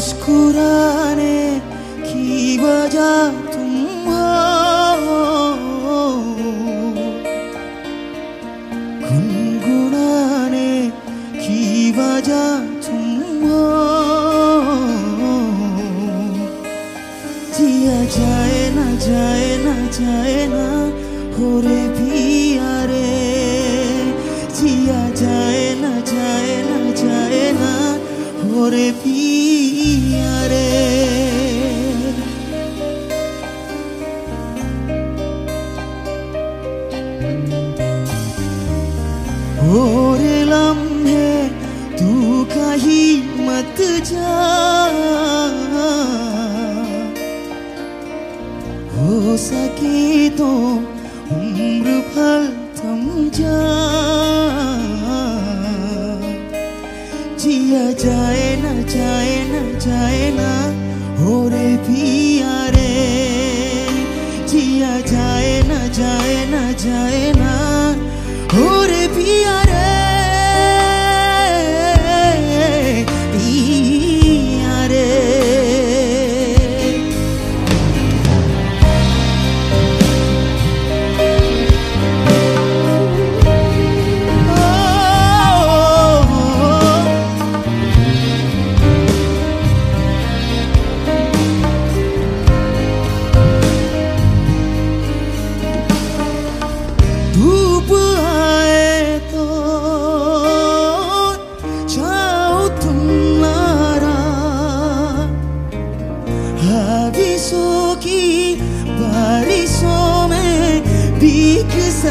मुस्कुराने की वजह तुम हो गुनगुनाने की वजह तुम हो जिया जाए ना जाए ना जाए ना हो रे भी अरे जिया जाए ना जाए ना जाए ना हो रे भी Orelam he tu kahi mat ja Ho sake to umr phal tham ja जिया जाए ना जाए ना जाए ना, हो रे पिया रे। जिया जाए ना जाए ना, जाए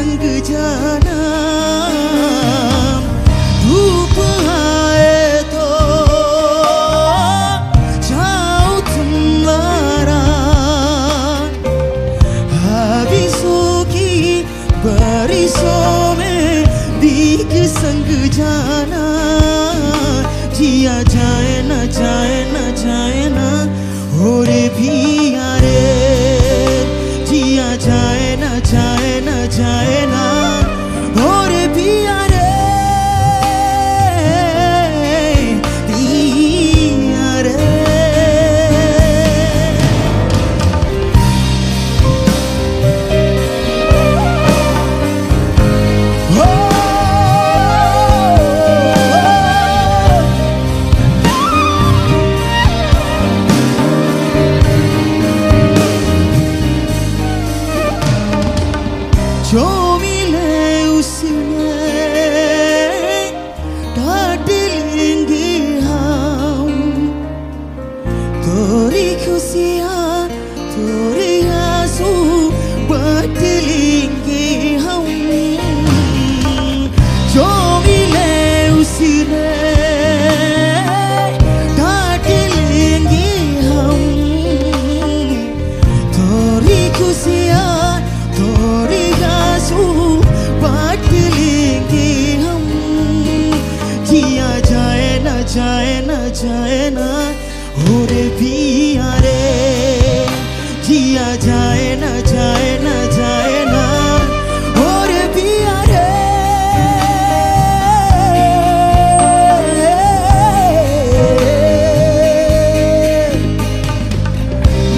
संग जाना। धूप आए तो जाओ तुम नारा की बारिशों में भीग संग जाना। जिया जाए मिले उसमें ढाट लेंगे हम। तोरी खुशी যায় না ওরে পিয়া রে জিয়া যায় না যায় না যায় না ওরে পিয়া রে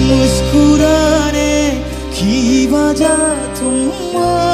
মুস্কুরানে কি বাজা তোমার